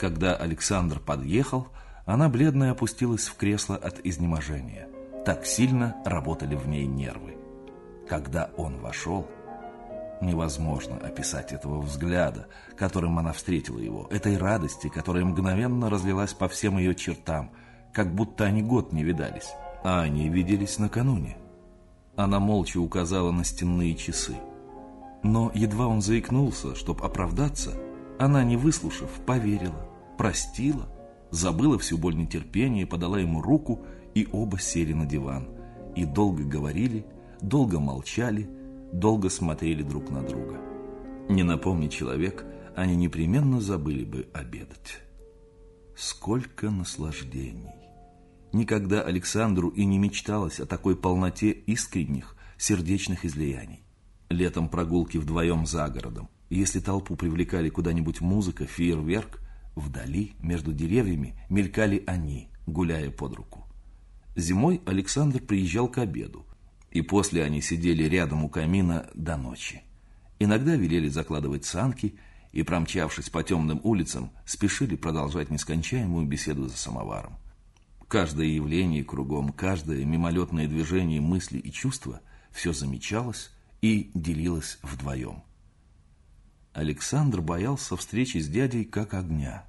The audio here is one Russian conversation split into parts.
Когда Александр подъехал, она бледная опустилась в кресло от изнеможения. Так сильно работали в ней нервы. Когда он вошел, невозможно описать этого взгляда, которым она встретила его, этой радости, которая мгновенно разлилась по всем ее чертам, как будто они год не видались, а они виделись накануне. Она молча указала на стенные часы. Но едва он заикнулся, чтобы оправдаться, она, не выслушав, поверила, простила, забыла всю боль нетерпения, подала ему руку, и оба сели на диван. И долго говорили, долго молчали, долго смотрели друг на друга. Не напомни человек, они непременно забыли бы обедать. Сколько наслаждений! Никогда Александру и не мечталось о такой полноте искренних, сердечных излияний. Летом прогулки вдвоем за городом. Если толпу привлекали куда-нибудь музыка, фейерверк, вдали, между деревьями, мелькали они, гуляя под руку. Зимой Александр приезжал к обеду, и после они сидели рядом у камина до ночи. Иногда велели закладывать санки и, промчавшись по темным улицам, спешили продолжать нескончаемую беседу за самоваром. Каждое явление кругом, каждое мимолетное движение мысли и чувства все замечалось и делилось вдвоем. Александр боялся встречи с дядей как огня.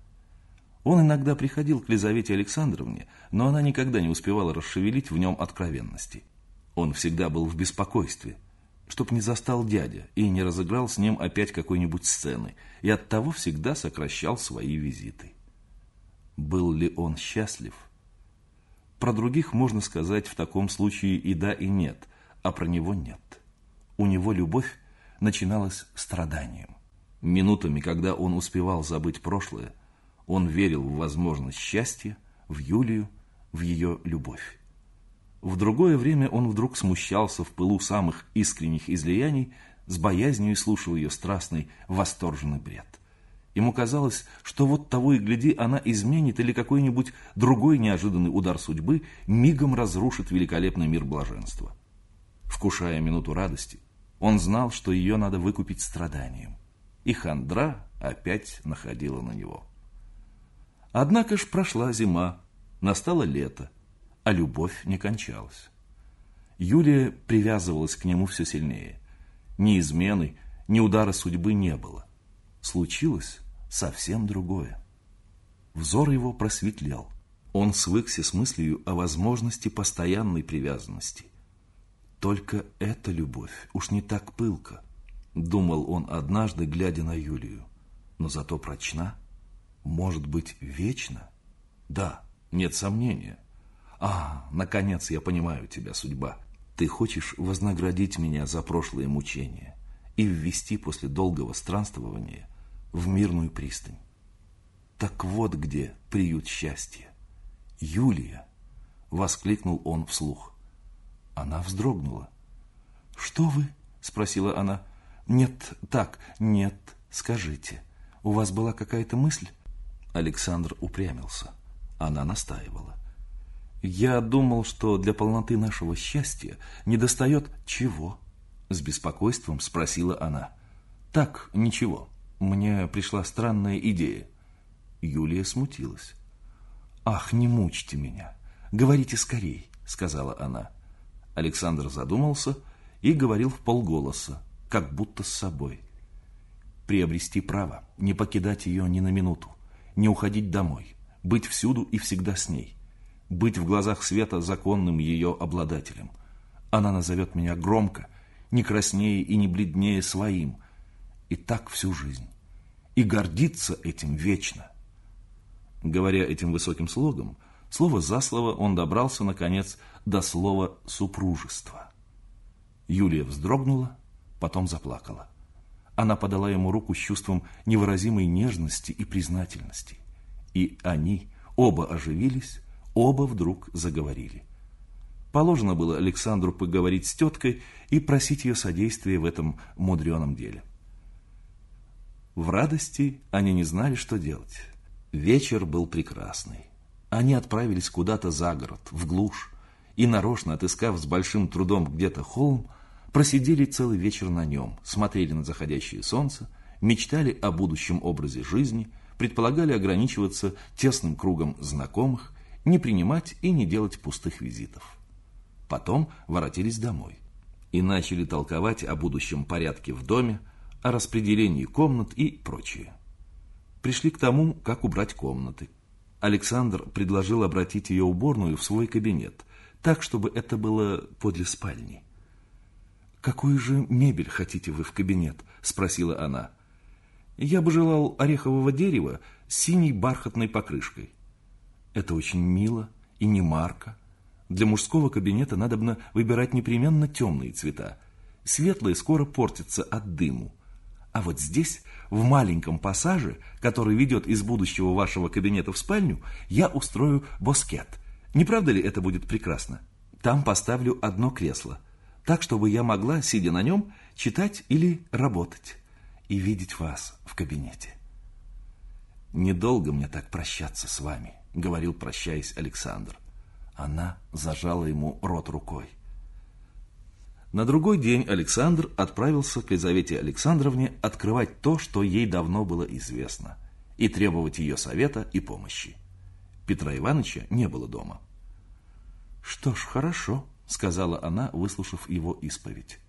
Он иногда приходил к Лизавете Александровне, но она никогда не успевала расшевелить в нем откровенности. Он всегда был в беспокойстве, чтоб не застал дядя и не разыграл с ним опять какой-нибудь сцены, и оттого всегда сокращал свои визиты. Был ли он счастлив – про других можно сказать в таком случае и да, и нет, а про него нет. У него любовь начиналась страданием. Минутами, когда он успевал забыть прошлое, он верил в возможность счастья, в Юлию, в ее любовь. В другое время он вдруг смущался в пылу самых искренних излияний, с боязнью слушал ее страстный, восторженный бред. Ему казалось, что вот того и гляди, она изменит или какой-нибудь другой неожиданный удар судьбы мигом разрушит великолепный мир блаженства. Вкушая минуту радости, он знал, что ее надо выкупить страданием. И хандра опять находила на него. Однако ж прошла зима, настало лето, а любовь не кончалась. Юлия привязывалась к нему все сильнее. Ни измены, ни удара судьбы не было случилось совсем другое. Взор его просветлел. Он свыкся с мыслью о возможности постоянной привязанности. Только эта любовь уж не так пылка, думал он однажды, глядя на Юлию. Но зато прочна, может быть, вечно? Да, нет сомнения. А, наконец я понимаю тебя, судьба. Ты хочешь вознаградить меня за прошлые мучения и ввести после долгого странствования в мирную пристань. Так вот где приют счастья. Юлия, воскликнул он вслух. Она вздрогнула. Что вы? спросила она. Нет, так, нет, скажите. У вас была какая-то мысль? Александр упрямился. Она настаивала. Я думал, что для полноты нашего счастья недостает чего? С беспокойством спросила она. Так, ничего. Мне пришла странная идея. Юлия смутилась. «Ах, не мучьте меня! Говорите скорей!» — сказала она. Александр задумался и говорил в полголоса, как будто с собой. Приобрести право, не покидать ее ни на минуту, не уходить домой, быть всюду и всегда с ней, быть в глазах света законным ее обладателем. Она назовет меня громко, не краснее и не бледнее своим, и так всю жизнь и гордиться этим вечно. Говоря этим высоким слогом, слово за слово он добрался, наконец, до слова «супружество». Юлия вздрогнула, потом заплакала. Она подала ему руку с чувством невыразимой нежности и признательности. И они оба оживились, оба вдруг заговорили. Положено было Александру поговорить с теткой и просить ее содействия в этом мудреном деле. В радости они не знали, что делать. Вечер был прекрасный. Они отправились куда-то за город, в глушь, и, нарочно отыскав с большим трудом где-то холм, просидели целый вечер на нем, смотрели на заходящее солнце, мечтали о будущем образе жизни, предполагали ограничиваться тесным кругом знакомых, не принимать и не делать пустых визитов. Потом воротились домой и начали толковать о будущем порядке в доме, о распределении комнат и прочее. Пришли к тому, как убрать комнаты. Александр предложил обратить ее уборную в свой кабинет, так, чтобы это было подле спальни. «Какую же мебель хотите вы в кабинет?» – спросила она. «Я бы желал орехового дерева с синей бархатной покрышкой». «Это очень мило и не марко. Для мужского кабинета надобно выбирать непременно темные цвета. Светлые скоро портятся от дыму. А вот здесь, в маленьком пассаже, который ведет из будущего вашего кабинета в спальню, я устрою боскет. Не правда ли это будет прекрасно? Там поставлю одно кресло, так, чтобы я могла, сидя на нем, читать или работать и видеть вас в кабинете. «Недолго мне так прощаться с вами», — говорил, прощаясь Александр. Она зажала ему рот рукой. На другой день Александр отправился к Елизавете Александровне открывать то, что ей давно было известно, и требовать ее совета и помощи. Петра Ивановича не было дома. «Что ж, хорошо», — сказала она, выслушав его исповедь.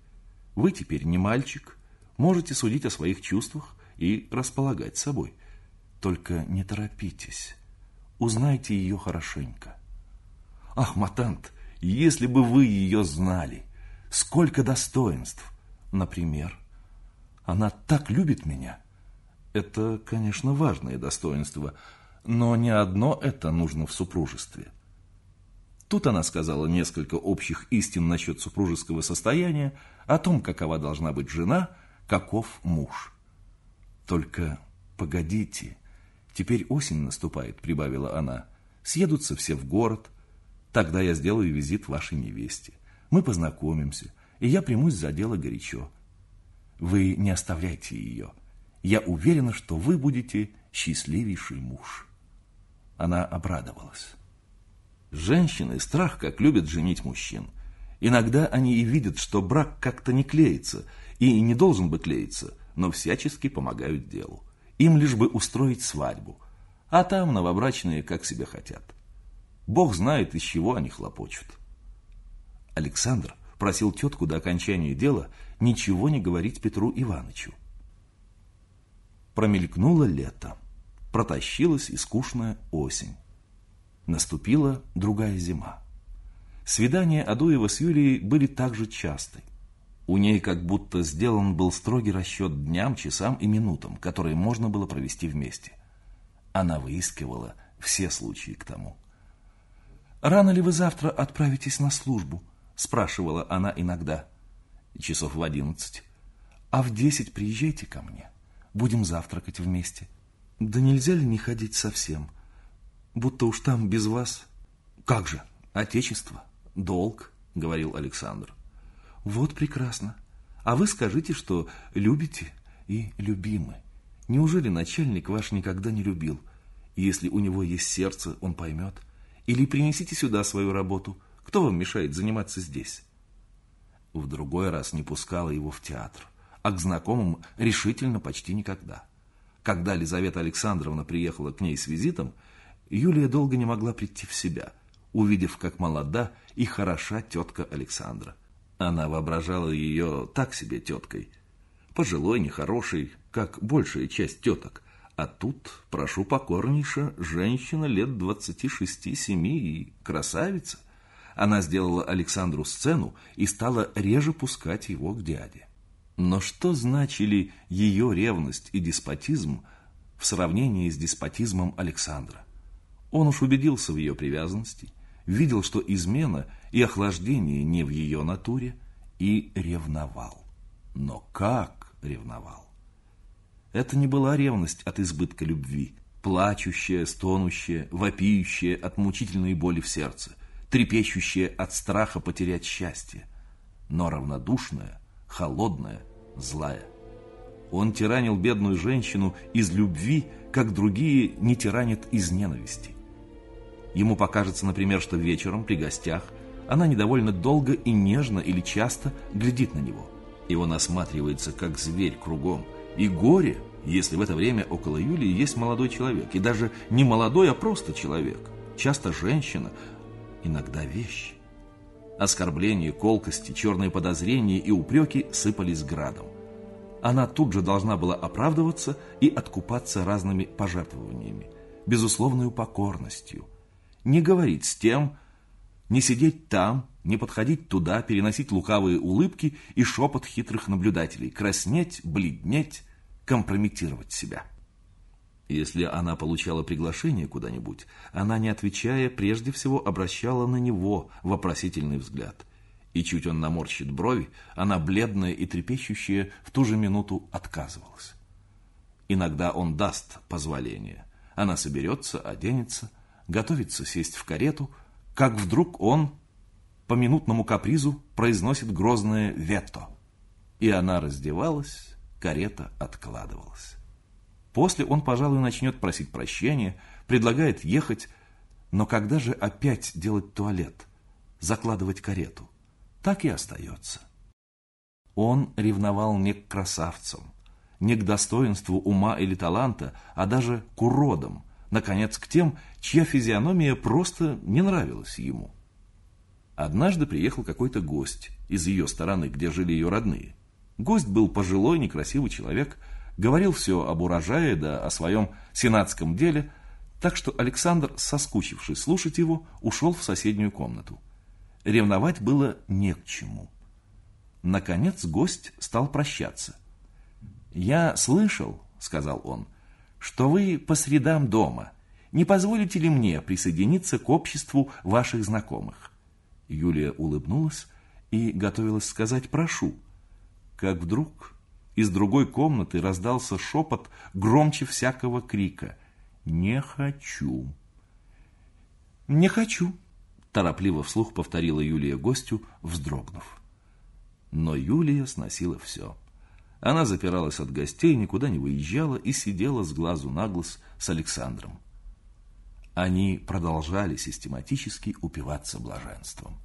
«Вы теперь не мальчик, можете судить о своих чувствах и располагать собой. Только не торопитесь, узнайте ее хорошенько». «Ах, Матант, если бы вы ее знали!» Сколько достоинств. Например, она так любит меня. Это, конечно, важное достоинство, но не одно это нужно в супружестве. Тут она сказала несколько общих истин насчет супружеского состояния, о том, какова должна быть жена, каков муж. Только погодите, теперь осень наступает, прибавила она. Съедутся все в город, тогда я сделаю визит вашей невесте. Мы познакомимся, и я примусь за дело горячо. Вы не оставляйте ее. Я уверена, что вы будете счастливейший муж. Она обрадовалась. Женщины страх как любят женить мужчин. Иногда они и видят, что брак как-то не клеится, и не должен бы клеиться, но всячески помогают делу. Им лишь бы устроить свадьбу, а там новобрачные как себя хотят. Бог знает, из чего они хлопочут. Александр просил тетку до окончания дела ничего не говорить Петру Ивановичу. Промелькнуло лето, протащилась и скучная осень. Наступила другая зима. Свидания Адуева с Юлией были также часты. У ней как будто сделан был строгий расчет дням, часам и минутам, которые можно было провести вместе. Она выискивала все случаи к тому. «Рано ли вы завтра отправитесь на службу?» спрашивала она иногда. Часов в одиннадцать. А в десять приезжайте ко мне. Будем завтракать вместе. Да нельзя ли не ходить совсем? Будто уж там без вас... Как же, отечество, долг, говорил Александр. Вот прекрасно. А вы скажите, что любите и любимы. Неужели начальник ваш никогда не любил? Если у него есть сердце, он поймет. Или принесите сюда свою работу – кто вам мешает заниматься здесь? В другой раз не пускала его в театр, а к знакомым решительно почти никогда. Когда Лизавета Александровна приехала к ней с визитом, Юлия долго не могла прийти в себя, увидев, как молода и хороша тетка Александра. Она воображала ее так себе теткой, пожилой, нехорошей, как большая часть теток, а тут, прошу покорнейше, женщина лет двадцати шести-семи и красавица – она сделала Александру сцену и стала реже пускать его к дяде. Но что значили ее ревность и деспотизм в сравнении с деспотизмом Александра? Он уж убедился в ее привязанности, видел, что измена и охлаждение не в ее натуре, и ревновал. Но как ревновал? Это не была ревность от избытка любви, плачущая, стонущая, вопиющая от мучительной боли в сердце трепещущая от страха потерять счастье, но равнодушная, холодная, злая. Он тиранил бедную женщину из любви, как другие не тиранят из ненависти. Ему покажется, например, что вечером при гостях она недовольно долго и нежно или часто глядит на него. И он осматривается, как зверь кругом, и горе если в это время около Юлии есть молодой человек, и даже не молодой, а просто человек, часто женщина, иногда вещь. Оскорбления, колкости, черные подозрения и упреки сыпались градом. Она тут же должна была оправдываться и откупаться разными пожертвованиями, безусловной покорностью. Не говорить с тем, не сидеть там, не подходить туда, переносить лукавые улыбки и шепот хитрых наблюдателей, краснеть, бледнеть, компрометировать себя. Если она получала приглашение куда-нибудь, она, не отвечая, прежде всего обращала на него вопросительный взгляд. И чуть он наморщит брови, она, бледная и трепещущая, в ту же минуту отказывалась. Иногда он даст позволение. Она соберется, оденется, готовится сесть в карету, как вдруг он, по минутному капризу, произносит грозное «вето». И она раздевалась, карета откладывалась. После он, пожалуй, начнет просить прощения, предлагает ехать, но когда же опять делать туалет, закладывать карету? Так и остается. Он ревновал не к красавцам, не к достоинству ума или таланта, а даже к уродам, наконец, к тем, чья физиономия просто не нравилась ему. Однажды приехал какой-то гость из ее стороны, где жили ее родные. Гость был пожилой, некрасивый человек – говорил все об урожае да о своем сенатском деле, так что Александр, соскучившись слушать его, ушел в соседнюю комнату. Ревновать было не к чему. Наконец гость стал прощаться. «Я слышал, — сказал он, — что вы по средам дома. Не позволите ли мне присоединиться к обществу ваших знакомых?» Юлия улыбнулась и готовилась сказать «прошу», как вдруг из другой комнаты раздался шепот громче всякого крика. «Не хочу!» «Не хочу!» – торопливо вслух повторила Юлия гостю, вздрогнув. Но Юлия сносила все. Она запиралась от гостей, никуда не выезжала и сидела с глазу на глаз с Александром. Они продолжали систематически упиваться блаженством.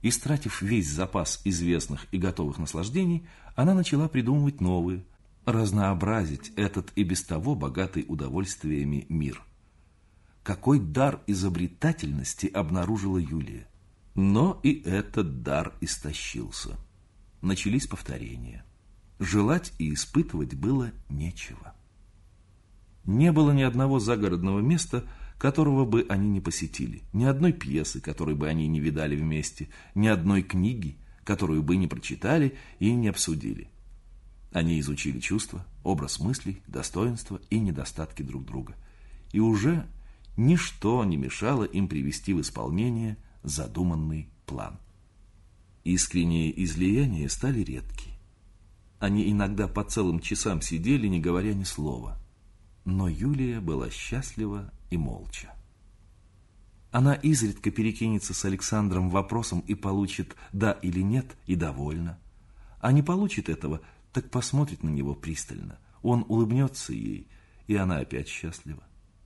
Истратив весь запас известных и готовых наслаждений, она начала придумывать новые, разнообразить этот и без того богатый удовольствиями мир. Какой дар изобретательности обнаружила Юлия. Но и этот дар истощился. Начались повторения. Желать и испытывать было нечего. Не было ни одного загородного места, которого бы они не посетили, ни одной пьесы, которой бы они не видали вместе, ни одной книги, которую бы не прочитали и не обсудили. Они изучили чувства, образ мыслей, достоинства и недостатки друг друга. И уже ничто не мешало им привести в исполнение задуманный план. Искренние излияния стали редки. Они иногда по целым часам сидели, не говоря ни слова. Но Юлия была счастлива и молча. Она изредка перекинется с Александром вопросом и получит «да» или «нет» и довольна. А не получит этого, так посмотрит на него пристально. Он улыбнется ей, и она опять счастлива.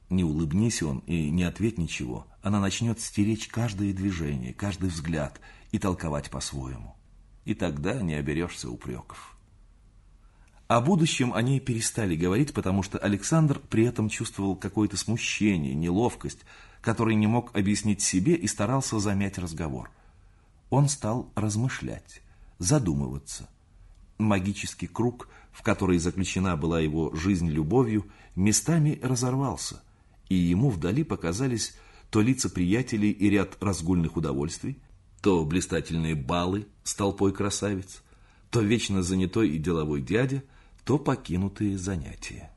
Не улыбнись он и не ответь ничего, она начнет стеречь каждое движение, каждый взгляд и толковать по-своему. И тогда не оберешься упреков. О будущем они перестали говорить, потому что Александр при этом чувствовал какое-то смущение, неловкость, который не мог объяснить себе и старался замять разговор. Он стал размышлять, задумываться. Магический круг, в который заключена была его жизнь любовью, местами разорвался, и ему вдали показались то лица приятелей и ряд разгульных удовольствий, то блистательные балы с толпой красавиц, то вечно занятой и деловой дядя – то покинутые занятия.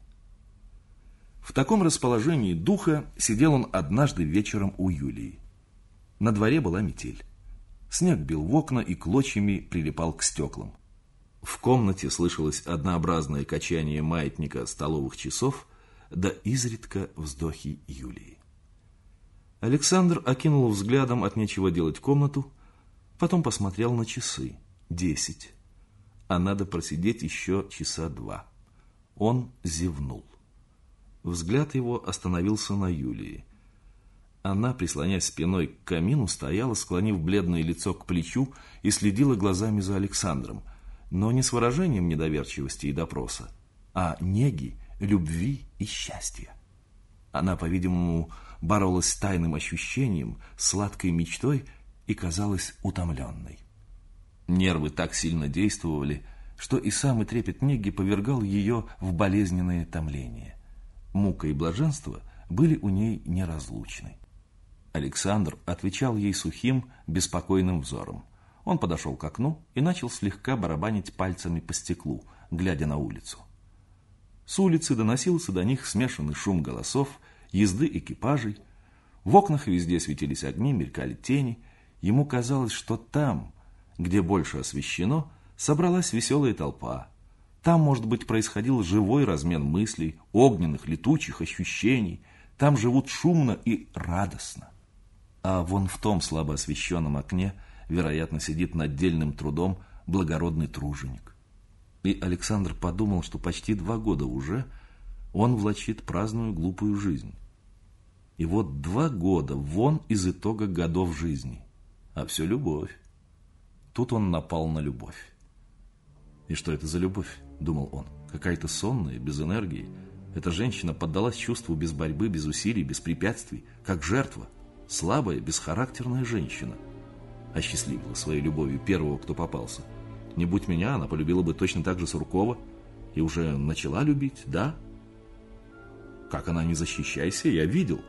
В таком расположении духа сидел он однажды вечером у Юлии. На дворе была метель. Снег бил в окна и клочьями прилипал к стеклам. В комнате слышалось однообразное качание маятника столовых часов, да изредка вздохи Юлии. Александр окинул взглядом от нечего делать комнату, потом посмотрел на часы. Десять а надо просидеть еще часа два. Он зевнул. Взгляд его остановился на Юлии. Она, прислонясь спиной к камину, стояла, склонив бледное лицо к плечу и следила глазами за Александром, но не с выражением недоверчивости и допроса, а неги, любви и счастья. Она, по-видимому, боролась с тайным ощущением, сладкой мечтой и казалась утомленной. Нервы так сильно действовали, что и самый трепет неги повергал ее в болезненное томление. Мука и блаженство были у ней неразлучны. Александр отвечал ей сухим, беспокойным взором. Он подошел к окну и начал слегка барабанить пальцами по стеклу, глядя на улицу. С улицы доносился до них смешанный шум голосов, езды экипажей. В окнах везде светились огни, мелькали тени. Ему казалось, что там, где больше освещено, собралась веселая толпа. Там, может быть, происходил живой размен мыслей, огненных, летучих ощущений. Там живут шумно и радостно. А вон в том слабо освещенном окне, вероятно, сидит над дельным трудом благородный труженик. И Александр подумал, что почти два года уже он влачит праздную глупую жизнь. И вот два года вон из итога годов жизни. А все любовь. Тут он напал на любовь. И что это за любовь, думал он, какая-то сонная, без энергии. Эта женщина поддалась чувству без борьбы, без усилий, без препятствий, как жертва. Слабая, бесхарактерная женщина. Осчастливила своей любовью первого, кто попался – не будь меня, она полюбила бы точно так же Суркова и уже начала любить, да? Как она не защищайся, я видел.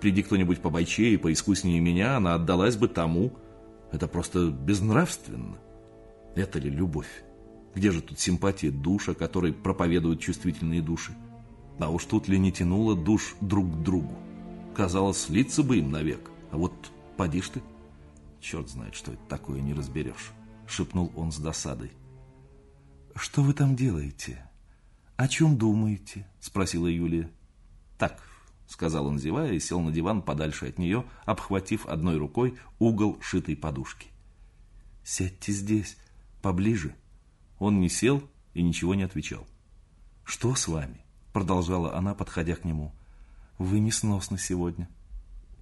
Приди кто-нибудь побойчее поискуснее меня, она отдалась бы тому. Это просто безнравственно. Это ли любовь? Где же тут симпатия душа, которой проповедуют чувствительные души? А уж тут ли не тянуло душ друг к другу? Казалось, слиться бы им навек. А вот поди ж ты. Черт знает, что это такое, не разберешь шепнул он с досадой. «Что вы там делаете? О чем думаете?» – спросила Юлия. «Так», – сказал он, зевая, и сел на диван подальше от нее, обхватив одной рукой угол шитой подушки. «Сядьте здесь, поближе». Он не сел и ничего не отвечал. «Что с вами?» – продолжала она, подходя к нему. «Вы несносны сегодня».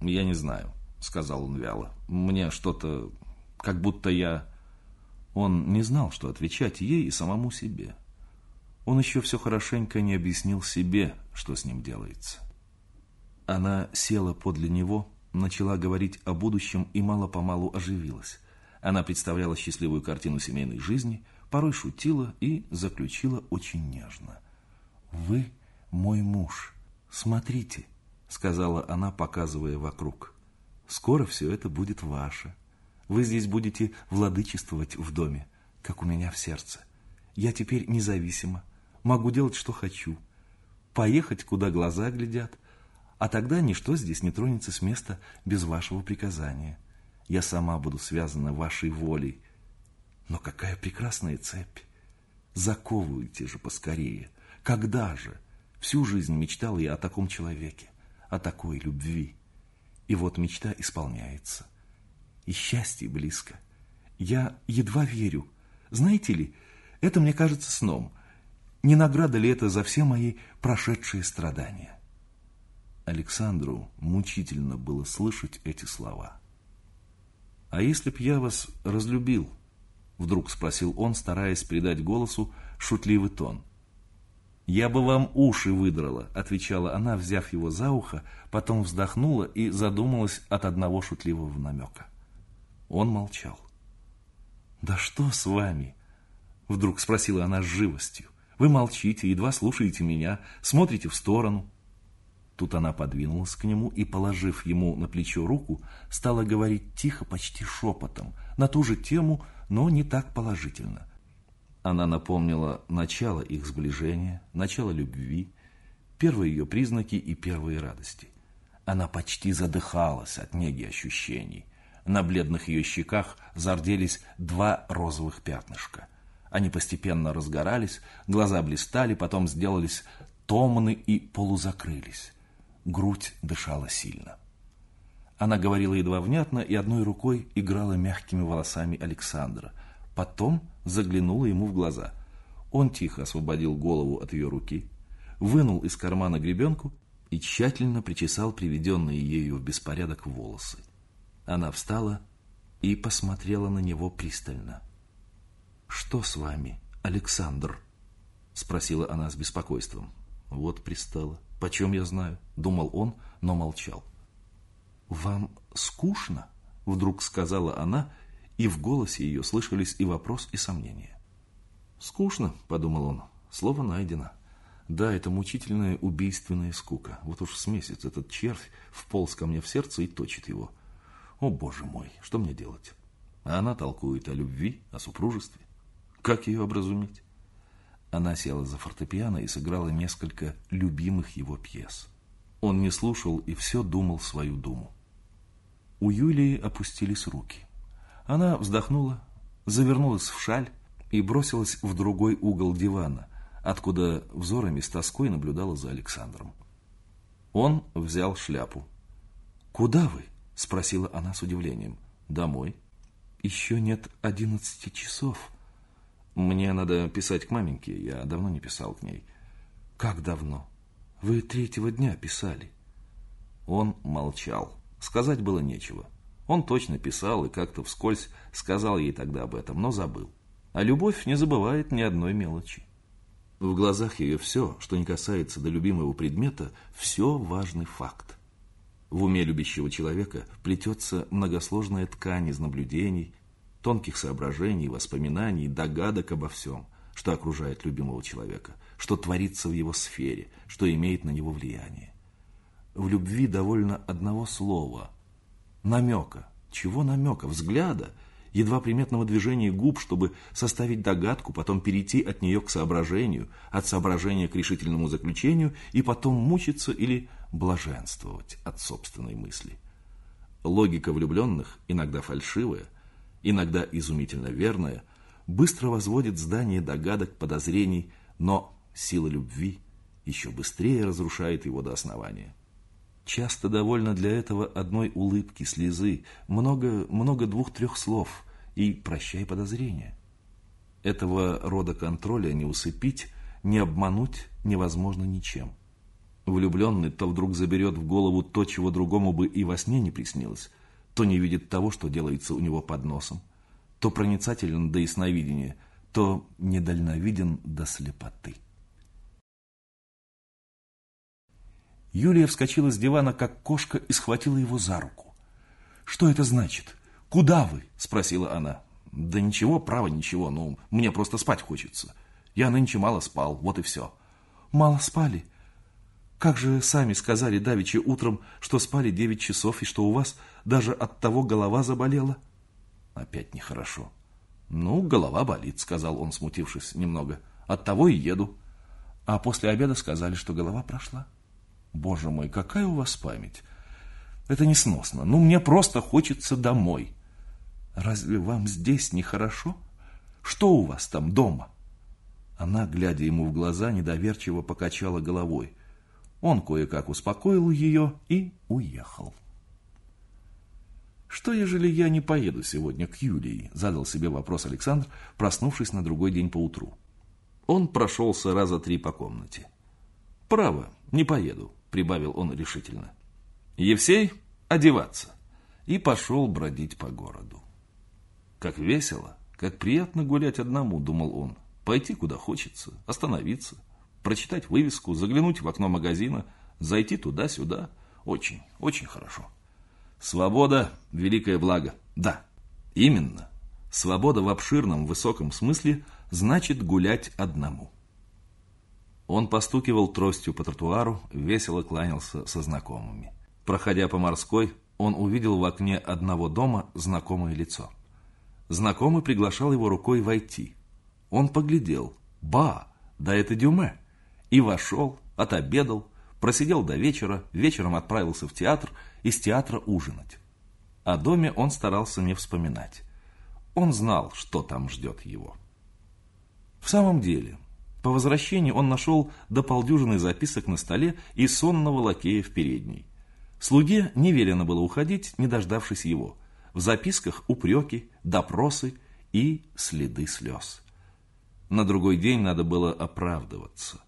«Я не знаю», – сказал он вяло. «Мне что-то... как будто я...» Он не знал, что отвечать ей и самому себе. Он еще все хорошенько не объяснил себе, что с ним делается. Она села подле него, начала говорить о будущем и мало-помалу оживилась. Она представляла счастливую картину семейной жизни, порой шутила и заключила очень нежно. «Вы мой муж. Смотрите», — сказала она, показывая вокруг. «Скоро все это будет ваше. Вы здесь будете владычествовать в доме, как у меня в сердце. Я теперь независима, могу делать, что хочу, поехать, куда глаза глядят, а тогда ничто здесь не тронется с места без вашего приказания. Я сама буду связана вашей волей. Но какая прекрасная цепь! Заковывайте же поскорее. Когда же? Всю жизнь мечтал я о таком человеке, о такой любви. И вот мечта исполняется – и счастье близко. Я едва верю. Знаете ли, это мне кажется сном. Не награда ли это за все мои прошедшие страдания? Александру мучительно было слышать эти слова. «А если б я вас разлюбил?» Вдруг спросил он, стараясь придать голосу шутливый тон. «Я бы вам уши выдрала», — отвечала она, взяв его за ухо, потом вздохнула и задумалась от одного шутливого намека. Он молчал. «Да что с вами?» Вдруг спросила она с живостью. «Вы молчите, едва слушаете меня, смотрите в сторону». Тут она подвинулась к нему и, положив ему на плечо руку, стала говорить тихо, почти шепотом, на ту же тему, но не так положительно. Она напомнила начало их сближения, начало любви, первые ее признаки и первые радости. Она почти задыхалась от неги ощущений. На бледных ее щеках зарделись два розовых пятнышка. Они постепенно разгорались, глаза блистали, потом сделались томны и полузакрылись. Грудь дышала сильно. Она говорила едва внятно и одной рукой играла мягкими волосами Александра. Потом заглянула ему в глаза. Он тихо освободил голову от ее руки, вынул из кармана гребенку и тщательно причесал приведенные ею в беспорядок волосы. Она встала и посмотрела на него пристально. «Что с вами, Александр?» спросила она с беспокойством. Вот пристала. Почем я знаю? Думал он, но молчал. Вам скучно? Вдруг сказала она, и в голосе ее слышались и вопрос, и сомнение. «Скучно», — подумал он, — «слово найдено». Да, это мучительная убийственная скука. Вот уж с месяц этот червь вполз ко мне в сердце и точит его. О, боже мой, что мне делать? А она толкует о любви, о супружестве. Как ее образумить? Она села за фортепиано и сыграла несколько любимых его пьес. Он не слушал и все думал свою думу. У Юлии опустились руки. Она вздохнула, завернулась в шаль и бросилась в другой угол дивана, откуда взорами с тоской наблюдала за Александром. Он взял шляпу. «Куда вы?» – спросила она с удивлением. «Домой». «Еще нет одиннадцати часов». «Мне надо писать к маменьке, я давно не писал к ней». «Как давно? Вы третьего дня писали». Он молчал. Сказать было нечего. Он точно писал и как-то вскользь сказал ей тогда об этом, но забыл. А любовь не забывает ни одной мелочи. В глазах ее все, что не касается до любимого предмета, все важный факт. В уме любящего человека плетется многосложная ткань из наблюдений, тонких соображений, воспоминаний, догадок обо всем, что окружает любимого человека, что творится в его сфере, что имеет на него влияние. В любви довольно одного слова, намека. Чего намека? Взгляда – едва приметного движения губ, чтобы составить догадку, потом перейти от нее к соображению, от соображения к решительному заключению и потом мучиться или блаженствовать от собственной мысли. Логика влюбленных, иногда фальшивая, иногда изумительно верная, быстро возводит здание догадок, подозрений, но сила любви еще быстрее разрушает его до основания. Часто довольно для этого одной улыбки, слезы, много, много двух-трех слов и прощай подозрения. Этого рода контроля не усыпить, не обмануть невозможно ничем. Влюбленный то вдруг заберет в голову то, чего другому бы и во сне не приснилось, то не видит того, что делается у него под носом, то проницателен до ясновидения, то недальновиден до слепоты. Юлия вскочила с дивана, как кошка, и схватила его за руку. «Что это значит? Куда вы?» – спросила она. «Да ничего, право ничего, ну, мне просто спать хочется. Я нынче мало спал, вот и все». «Мало спали? Как же сами сказали давеча утром, что спали девять часов и что у вас даже от того голова заболела?» Опять нехорошо. «Ну, голова болит», – сказал он, смутившись немного. «От того и еду». А после обеда сказали, что голова прошла. Боже мой, какая у вас память! Это несносно. Ну, мне просто хочется домой. Разве вам здесь нехорошо? Что у вас там дома? Она, глядя ему в глаза, недоверчиво покачала головой. Он кое-как успокоил ее и уехал. «Что, ежели я не поеду сегодня к Юлии?» – задал себе вопрос Александр, проснувшись на другой день поутру. Он прошелся раза три по комнате. «Право, не поеду прибавил он решительно. Евсей, одеваться. И пошел бродить по городу. Как весело, как приятно гулять одному, думал он. Пойти куда хочется, остановиться, прочитать вывеску, заглянуть в окно магазина, зайти туда-сюда. Очень, очень хорошо. Свобода – великое благо. Да, именно. Свобода в обширном, высоком смысле значит гулять одному. Он постукивал тростью по тротуару, весело кланялся со знакомыми. Проходя по морской, он увидел в окне одного дома знакомое лицо. Знакомый приглашал его рукой войти. Он поглядел. Ба, да это Дюме. И вошел, отобедал, просидел до вечера, вечером отправился в театр, из театра ужинать. О доме он старался не вспоминать. Он знал, что там ждет его. В самом деле, по возвращении он нашел до полдюжины записок на столе и сонного лакея в передней. Слуге не велено было уходить, не дождавшись его. В записках упреки, допросы и следы слез. На другой день надо было оправдываться.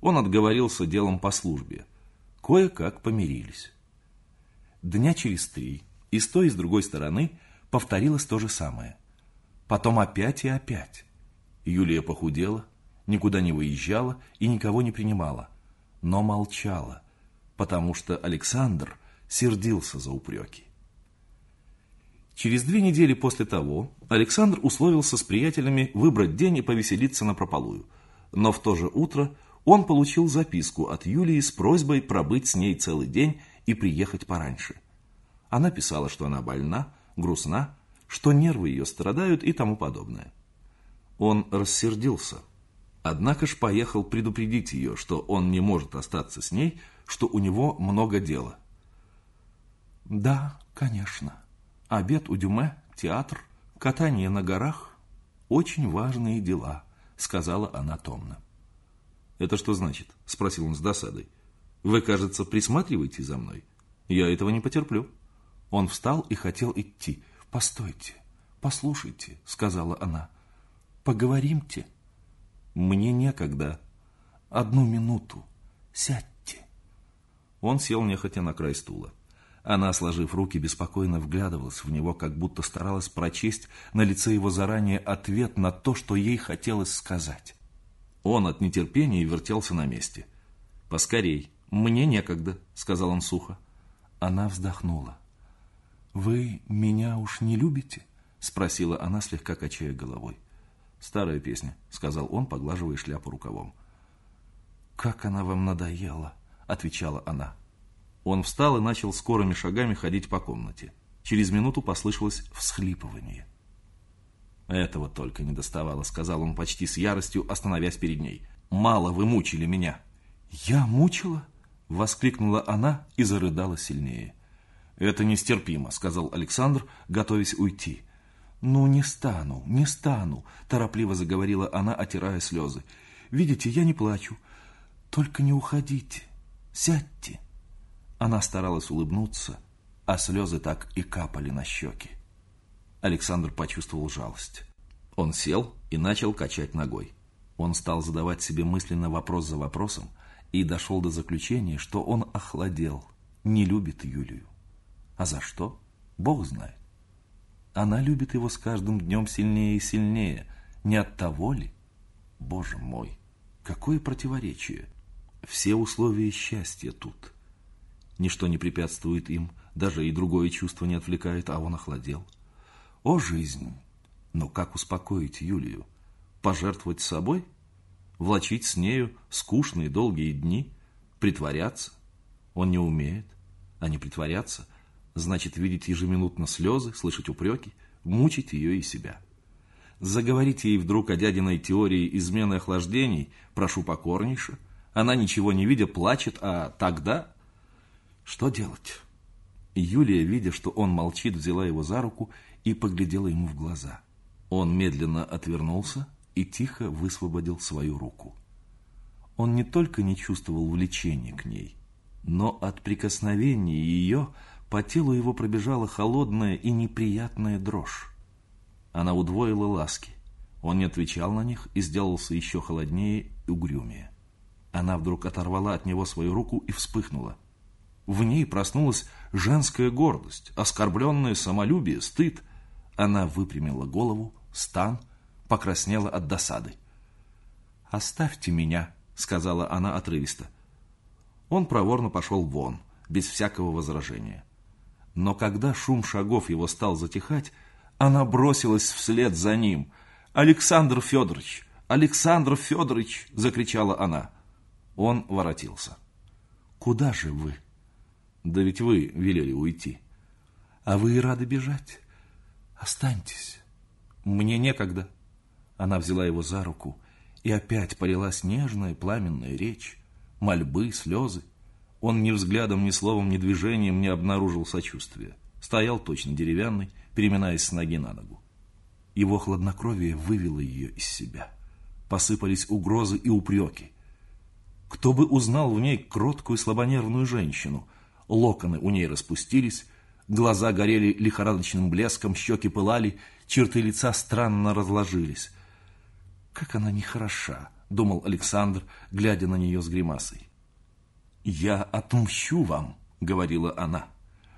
Он отговорился делом по службе. Кое-как помирились. Дня через три и с той и с другой стороны повторилось то же самое. Потом опять и опять. Юлия похудела, никуда не выезжала и никого не принимала, но молчала, потому что Александр сердился за упреки. Через две недели после того Александр условился с приятелями выбрать день и повеселиться на прополую. Но в то же утро он получил записку от Юлии с просьбой пробыть с ней целый день и приехать пораньше. Она писала, что она больна, грустна, что нервы ее страдают и тому подобное. Он рассердился, однако ж поехал предупредить ее, что он не может остаться с ней, что у него много дела. «Да, конечно», Обед у Дюме, театр, катание на горах – очень важные дела, сказала она томно. Это что значит? Спросил он с досадой. Вы, кажется, присматриваете за мной. Я этого не потерплю. Он встал и хотел идти. Постойте, послушайте, сказала она. Поговоримте. Мне некогда. Одну минуту. Сядьте. Он сел нехотя на край стула. Она, сложив руки, беспокойно вглядывалась в него, как будто старалась прочесть на лице его заранее ответ на то, что ей хотелось сказать. Он от нетерпения вертелся на месте. «Поскорей, мне некогда», — сказал он сухо. Она вздохнула. «Вы меня уж не любите?» — спросила она, слегка качая головой. «Старая песня», — сказал он, поглаживая шляпу рукавом. «Как она вам надоела!» — отвечала она. Он встал и начал скорыми шагами ходить по комнате. Через минуту послышалось всхлипывание. «Этого только не доставало», — сказал он почти с яростью, остановясь перед ней. «Мало вы мучили меня». «Я мучила?» — воскликнула она и зарыдала сильнее. «Это нестерпимо», — сказал Александр, готовясь уйти. «Ну, не стану, не стану», — торопливо заговорила она, отирая слезы. «Видите, я не плачу. Только не уходите. Сядьте». Она старалась улыбнуться, а слезы так и капали на щеки. Александр почувствовал жалость. Он сел и начал качать ногой. Он стал задавать себе мысленно вопрос за вопросом и дошел до заключения, что он охладел, не любит Юлию. А за что? Бог знает. Она любит его с каждым днем сильнее и сильнее. Не от того ли? Боже мой, какое противоречие! Все условия счастья тут – Ничто не препятствует им, даже и другое чувство не отвлекает, а он охладел. О, жизнь! Но как успокоить Юлию? Пожертвовать собой? Влачить с нею скучные долгие дни? Притворяться? Он не умеет. А не притворяться значит видеть ежеминутно слезы, слышать упреки, мучить ее и себя. Заговорить ей вдруг о дядиной теории измены охлаждений, прошу покорнейше. Она, ничего не видя, плачет, а тогда что делать? Юлия, видя, что он молчит, взяла его за руку и поглядела ему в глаза. Он медленно отвернулся и тихо высвободил свою руку. Он не только не чувствовал влечения к ней, но от прикосновения ее по телу его пробежала холодная и неприятная дрожь. Она удвоила ласки. Он не отвечал на них и сделался еще холоднее и угрюмее. Она вдруг оторвала от него свою руку и вспыхнула – в ней проснулась женская гордость, оскорбленное самолюбие, стыд. Она выпрямила голову, стан, покраснела от досады. «Оставьте меня», — сказала она отрывисто. Он проворно пошел вон, без всякого возражения. Но когда шум шагов его стал затихать, она бросилась вслед за ним. «Александр Федорович! Александр Федорович!» — закричала она. Он воротился. «Куда же вы?» Да ведь вы велели уйти. А вы и рады бежать. Останьтесь. Мне некогда. Она взяла его за руку, и опять полилась нежная пламенная речь, мольбы, слезы. Он ни взглядом, ни словом, ни движением не обнаружил сочувствия. Стоял точно деревянный, переминаясь с ноги на ногу. Его хладнокровие вывело ее из себя. Посыпались угрозы и упреки. Кто бы узнал в ней кроткую слабонервную женщину – локоны у ней распустились, глаза горели лихорадочным блеском, щеки пылали, черты лица странно разложились. «Как она нехороша!» — думал Александр, глядя на нее с гримасой. «Я отмщу вам», — говорила она.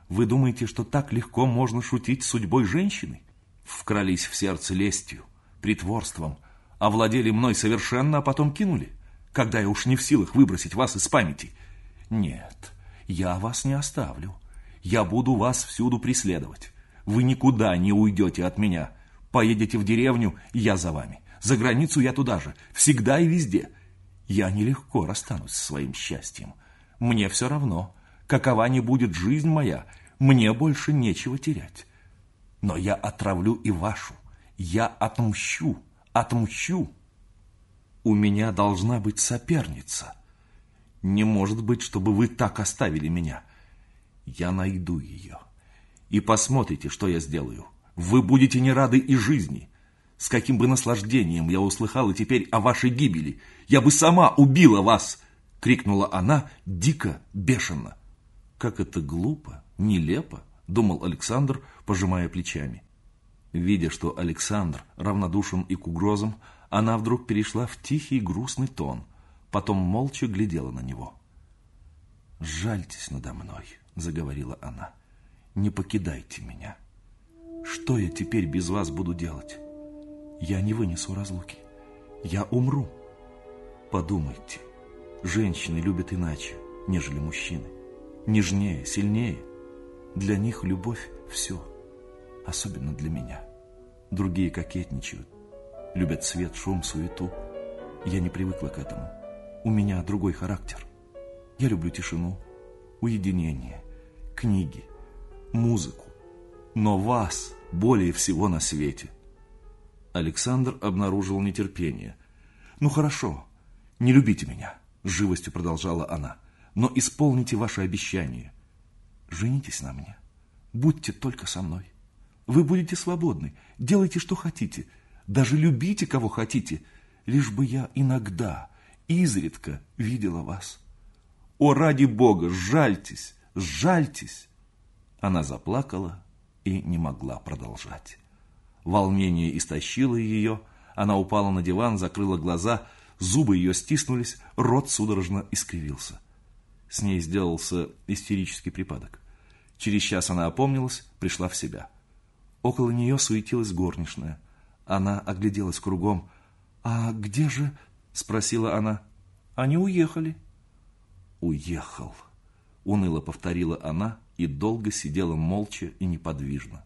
«Вы думаете, что так легко можно шутить с судьбой женщины?» Вкрались в сердце лестью, притворством, овладели мной совершенно, а потом кинули, когда я уж не в силах выбросить вас из памяти. Нет, я вас не оставлю. Я буду вас всюду преследовать. Вы никуда не уйдете от меня. Поедете в деревню, я за вами. За границу я туда же, всегда и везде. Я нелегко расстанусь со своим счастьем. Мне все равно, какова ни будет жизнь моя, мне больше нечего терять. Но я отравлю и вашу. Я отмщу, отмщу. У меня должна быть соперница. Не может быть, чтобы вы так оставили меня. Я найду ее. И посмотрите, что я сделаю. Вы будете не рады и жизни. С каким бы наслаждением я услыхала теперь о вашей гибели. Я бы сама убила вас!» — крикнула она дико, бешено. «Как это глупо, нелепо!» — думал Александр, пожимая плечами. Видя, что Александр равнодушен и к угрозам, она вдруг перешла в тихий грустный тон, потом молча глядела на него. «Жальтесь надо мной», — заговорила она. «Не покидайте меня. Что я теперь без вас буду делать?» Я не вынесу разлуки. Я умру. Подумайте, женщины любят иначе, нежели мужчины. Нежнее, сильнее. Для них любовь – все. Особенно для меня. Другие кокетничают. Любят свет, шум, суету. Я не привыкла к этому. У меня другой характер. Я люблю тишину, уединение, книги, музыку. Но вас более всего на свете – Александр обнаружил нетерпение. «Ну хорошо, не любите меня», — живостью продолжала она, «но исполните ваше обещание. Женитесь на мне, будьте только со мной. Вы будете свободны, делайте, что хотите, даже любите, кого хотите, лишь бы я иногда, изредка видела вас. О, ради Бога, сжальтесь, сжальтесь!» Она заплакала и не могла продолжать. Волнение истощило ее, она упала на диван, закрыла глаза, зубы ее стиснулись, рот судорожно искривился. С ней сделался истерический припадок. Через час она опомнилась, пришла в себя. Около нее суетилась горничная. Она огляделась кругом. «А где же?» — спросила она. «Они уехали». «Уехал», — уныло повторила она и долго сидела молча и неподвижно.